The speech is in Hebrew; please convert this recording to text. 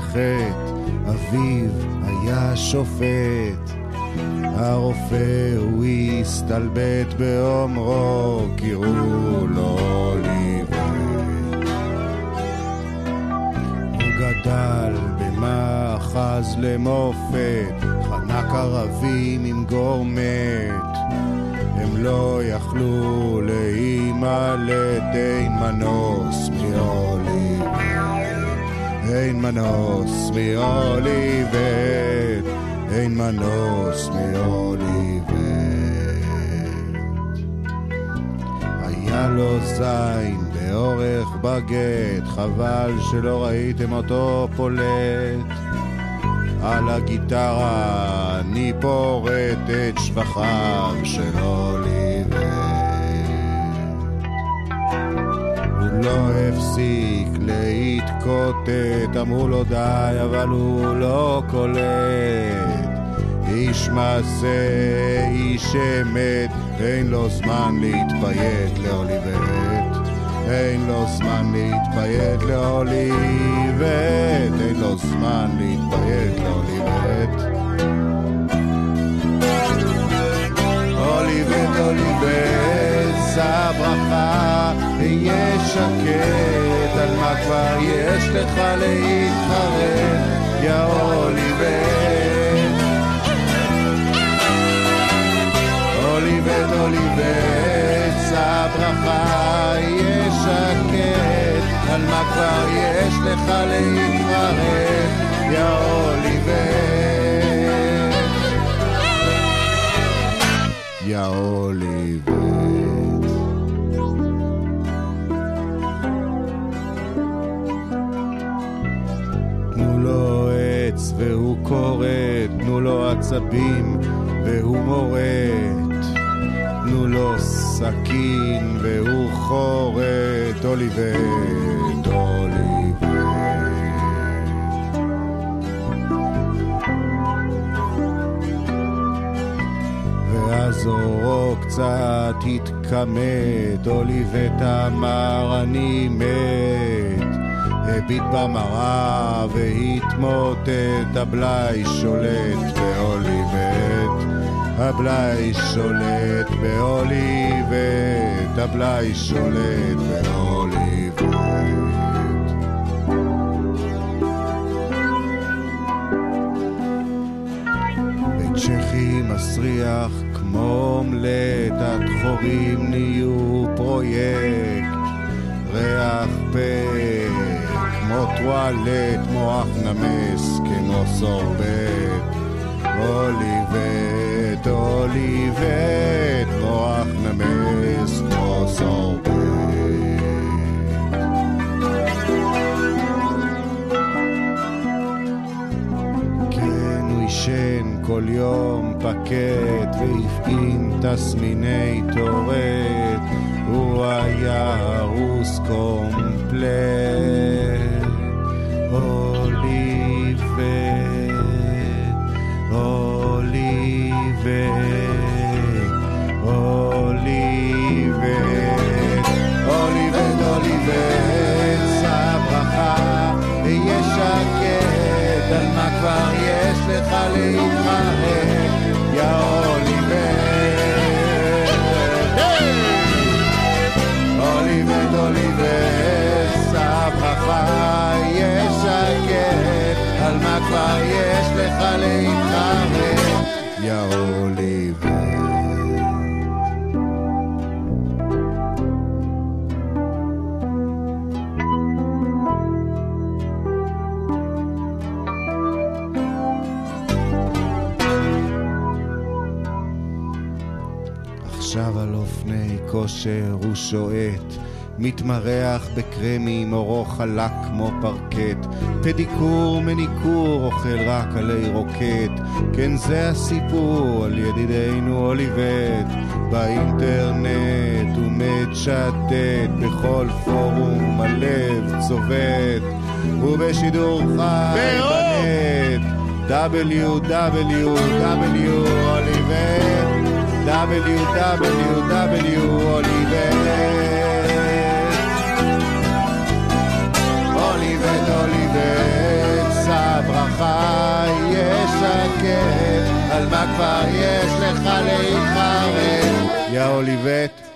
ללכת, אביו היה שופט. הרופא הוא הסתלבט באומרו, קראו לו ליבט. הוא גדל במאחז למופת, חנק ערבים עם גורמת. הם לא יכלו להימלט, אין מנוס אין מנוס מאוליבט, אין מנוס מאוליבט. היה לו זין באורך בגט, חבל שלא ראיתם אותו פולט. על הגיטרה אני פורט את שבחיו של אוליבט. הוא לא הפסיק להתקוטט, אמרו לו די, אבל הוא לא קולט. איש מעשה, איש אמת, אין לו זמן להתפייט לאוליבט. אין לו זמן להתפייט לאוליבט, אין לו זמן להתפייט לאוליבט. אוליבט, אוליבט, שא ברכה, היה שקט, כבר יש לך להתחרט, יא אוליבט. אוליבט, אוליבט, שא ברכה, היה שקט, על מה כבר יש לך להתחרט, יא אוליבט. יא אוליבט. והוא כורת, תנו לו עצבים והוא מורת. תנו לו סכין והוא חורת, אוליבט, אוליבט. ואז אורו קצת התכמת, אוליבט אמר אני מת. הביט במראה והתמוטט, הבלאי שולט באוליבט. הבלאי שולט באוליבט, הבלאי שולט באוליבט. בצ'כי מסריח כמו אומלט, הדחורים נהיו פרויקט. ריח פה כמו טואלט, מוח נמס כמו סורבט. אוליבט, אוליבט, מוח נמס כמו סורבט. כן, הוא עישן כל יום פקט והפגין תסמיני טורט, הוא היה הרוס קומפלט. מה כבר יש לך להתחרט, יא אוליבט. אוליבט, אוליבט, שא ברכה, יש שקט, על מה כבר יש לך להתחרט, יא אוליבט. עכשיו על אופני כושר הוא שועט, מתמרח בקרמים, אורו חלק כמו פרקט, פדיקור מניקור, אוכל רק עלי רוקט, כן זה הסיפור על ידידנו אוליבט, באינטרנט הוא מצ'טט, בכל פורום הלב צובט, ובשידור חי בנט, www אוליבט www אוליבט אוליבט אוליבט שא ברכה יש שקט, על מה כבר יש לך להתחרט? יא אוליבט